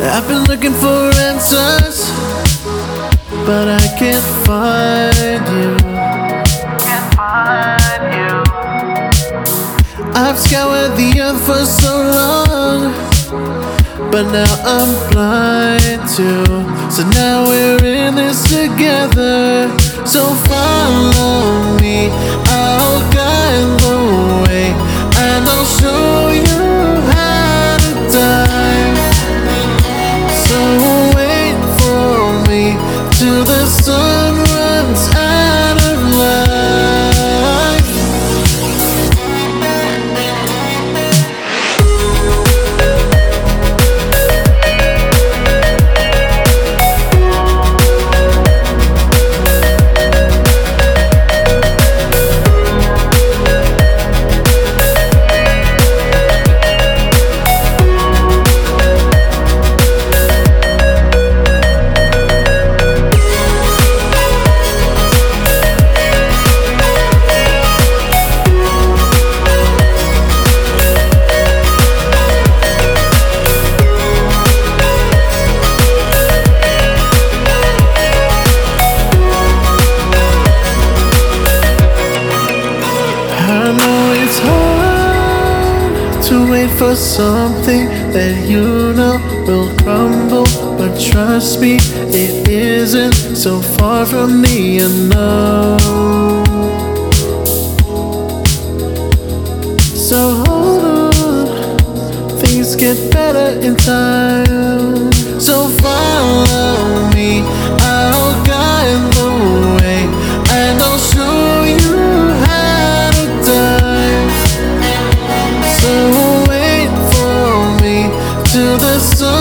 I've been looking for answers, but I can't find you. Can't find you. I've scoured the earth for so long, but now I'm blind too. So now we're in this together. So follow me, I'll guide the way, and I'll show you how to dive. So wait for me till the sun It's hard to wait for something that you know will crumble, but trust me, it isn't so far from the unknown. So hold on, things get better in time. So follow me, I'll guide. the sun